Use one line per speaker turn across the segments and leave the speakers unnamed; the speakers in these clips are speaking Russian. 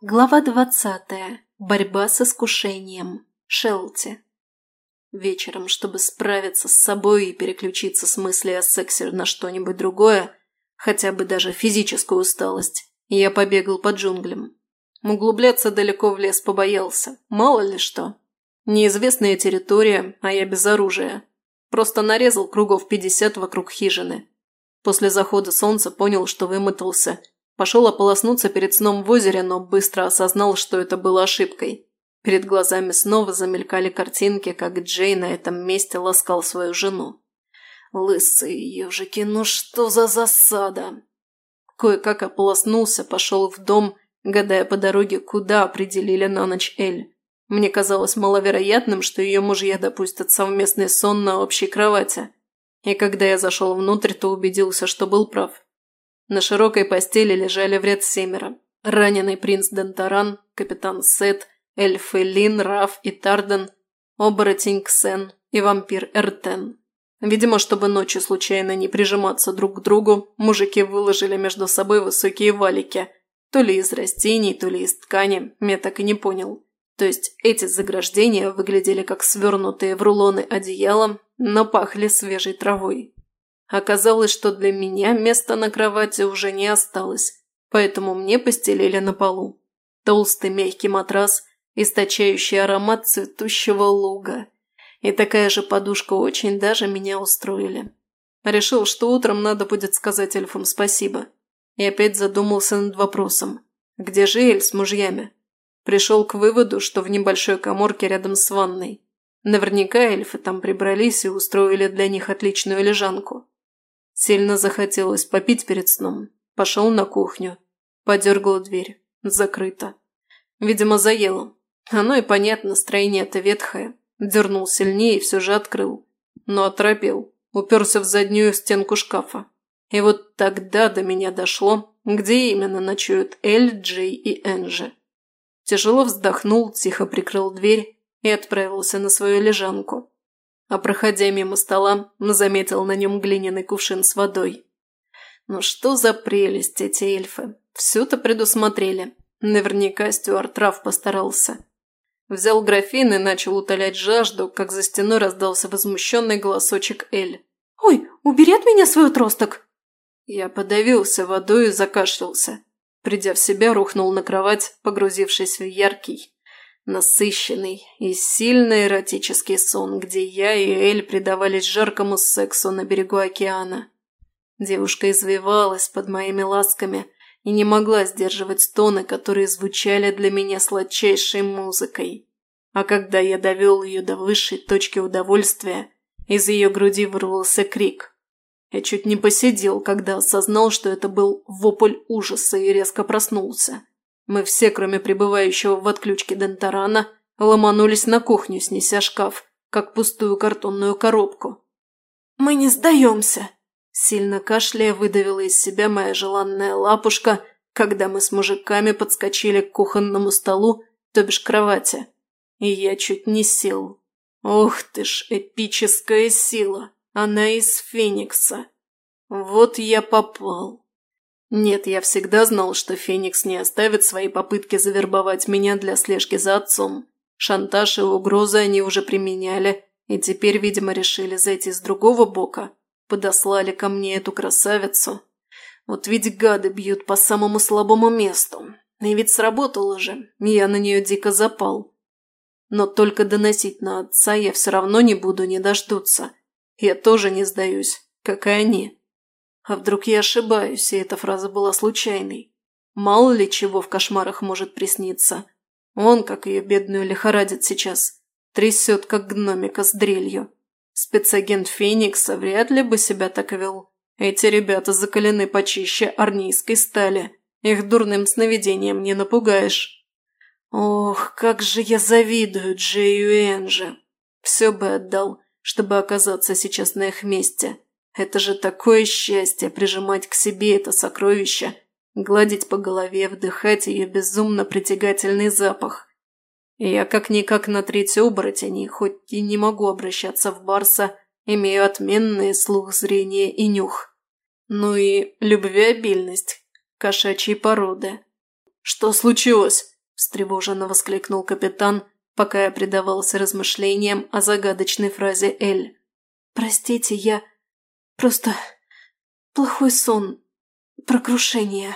Глава 20. Борьба с искушением. Шелти. Вечером, чтобы справиться с собой и переключиться с мысли о сексе на что-нибудь другое, хотя бы даже физическую усталость, я побегал по джунглям. Углубляться далеко в лес побоялся, мало ли что. Неизвестная территория, а я без оружия. Просто нарезал кругов 50 вокруг хижины. После захода солнца понял, что вымотался Пошел ополоснуться перед сном в озере, но быстро осознал, что это было ошибкой. Перед глазами снова замелькали картинки, как Джей на этом месте ласкал свою жену. «Лысые ежики, ну что за засада!» Кое-как ополоснулся, пошел в дом, гадая по дороге, куда определили на ночь Эль. Мне казалось маловероятным, что ее мужья допустят совместный сон на общей кровати. И когда я зашел внутрь, то убедился, что был прав. На широкой постели лежали в ряд семеро. Раненый принц Дентаран, капитан Сет, эльфы Лин, Раф и Тарден, оборотень Ксен и вампир Эртен. Видимо, чтобы ночью случайно не прижиматься друг к другу, мужики выложили между собой высокие валики. То ли из растений, то ли из ткани, я так и не понял. То есть эти заграждения выглядели как свернутые в рулоны одеяла, но пахли свежей травой. Оказалось, что для меня места на кровати уже не осталось, поэтому мне постелили на полу. Толстый мягкий матрас, источающий аромат цветущего луга. И такая же подушка очень даже меня устроили. Решил, что утром надо будет сказать эльфам спасибо. И опять задумался над вопросом. Где же Эль с мужьями? Пришел к выводу, что в небольшой коморке рядом с ванной. Наверняка эльфы там прибрались и устроили для них отличную лежанку. Сильно захотелось попить перед сном. Пошел на кухню. Подергал дверь. Закрыто. Видимо, заело. Оно и понятно, строение-то ветхое. Дернул сильнее и все же открыл. Но оторопел. Уперся в заднюю стенку шкафа. И вот тогда до меня дошло, где именно ночуют Эль, Джей и Энджи. Тяжело вздохнул, тихо прикрыл дверь и отправился на свою лежанку. А Проходя мимо стола, заметил на нем глиняный кувшин с водой. Ну что за прелесть эти эльфы. Все-то предусмотрели. Наверняка Стюарт Раф постарался. Взял графин и начал утолять жажду, как за стеной раздался возмущенный голосочек Эль. «Ой, убери от меня свой отросток!» Я подавился водой и закашлялся. Придя в себя, рухнул на кровать, погрузившись в яркий, насыщенный и сильный эротический сон, где я и Эль предавались жаркому сексу на берегу океана. Девушка извивалась под моими ласками и не могла сдерживать стоны, которые звучали для меня сладчайшей музыкой. А когда я довел ее до высшей точки удовольствия, из ее груди вырвался крик. Я чуть не посидел, когда осознал, что это был вопль ужаса и резко проснулся. Мы все, кроме пребывающего в отключке Дентарана, ломанулись на кухню, снеся шкаф, как пустую картонную коробку. «Мы не сдаемся!» Сильно кашляя выдавила из себя моя желанная лапушка, когда мы с мужиками подскочили к кухонному столу, то бишь кровати. И я чуть не сел. Ух ты ж, эпическая сила! Она из Феникса. Вот я попал. Нет, я всегда знал, что Феникс не оставит свои попытки завербовать меня для слежки за отцом. Шантаж и угрозы они уже применяли, и теперь, видимо, решили зайти с другого бока. Подослали ко мне эту красавицу. Вот ведь гады бьют по самому слабому месту. И ведь сработало же, я на нее дико запал. Но только доносить на отца я все равно не буду, не дождутся. Я тоже не сдаюсь, как и они. А Вдруг я ошибаюсь, и эта фраза была случайной. Мало ли чего в кошмарах может присниться. Он, как ее бедную, лихорадит сейчас. Трясет, как гномика с дрелью. Спецагент Феникса вряд ли бы себя так вел. Эти ребята закалены почище армейской стали. Их дурным сновидением не напугаешь. Ох, как же я завидую Джею Энже. Все бы отдал, чтобы оказаться сейчас на их месте. Это же такое счастье – прижимать к себе это сокровище, гладить по голове, вдыхать ее безумно притягательный запах. Я как-никак на треть оборотеней, хоть и не могу обращаться в Барса, имею отменные слух, зрение и нюх. Ну и любвеобильность кошачьей породы. «Что случилось?» – встревоженно воскликнул капитан, пока я предавался размышлениям о загадочной фразе «Эль». «Простите, я...» Просто плохой сон. прокрушение.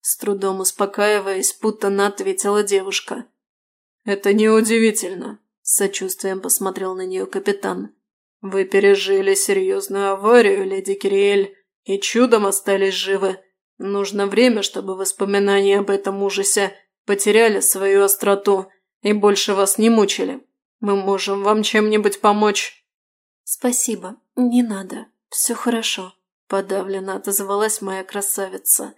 С трудом успокаиваясь, путанно ответила девушка. «Это неудивительно», – с сочувствием посмотрел на нее капитан. «Вы пережили серьезную аварию, леди Кириэль, и чудом остались живы. Нужно время, чтобы воспоминания об этом ужасе потеряли свою остроту и больше вас не мучили. Мы можем вам чем-нибудь помочь». «Спасибо, не надо», «Все хорошо», – подавленно отозвалась моя красавица.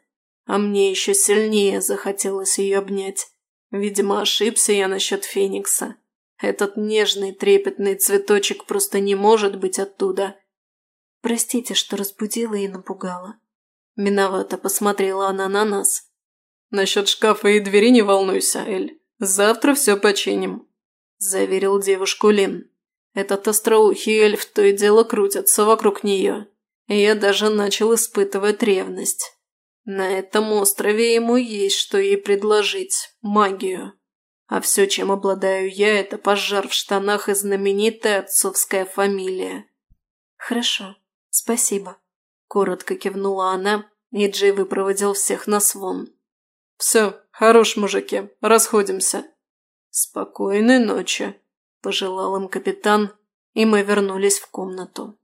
А мне еще сильнее захотелось ее обнять. Видимо, ошибся я насчет Феникса. Этот нежный трепетный цветочек просто не может быть оттуда. Простите, что разбудила и напугала. Миновато посмотрела она на нас. Насчет шкафа и двери не волнуйся, Эль. Завтра все починим. Заверил девушку Лин. Этот остроухий эльф то и дело крутится вокруг нее. И я даже начал испытывать ревность. На этом острове ему есть, что ей предложить – магию. А все, чем обладаю я, это пожар в штанах и знаменитая отцовская фамилия. «Хорошо, спасибо», – коротко кивнула она, и Джей выпроводил всех на свон. Все, хорош, мужики, расходимся. Спокойной ночи пожелал им капитан, и мы вернулись в комнату.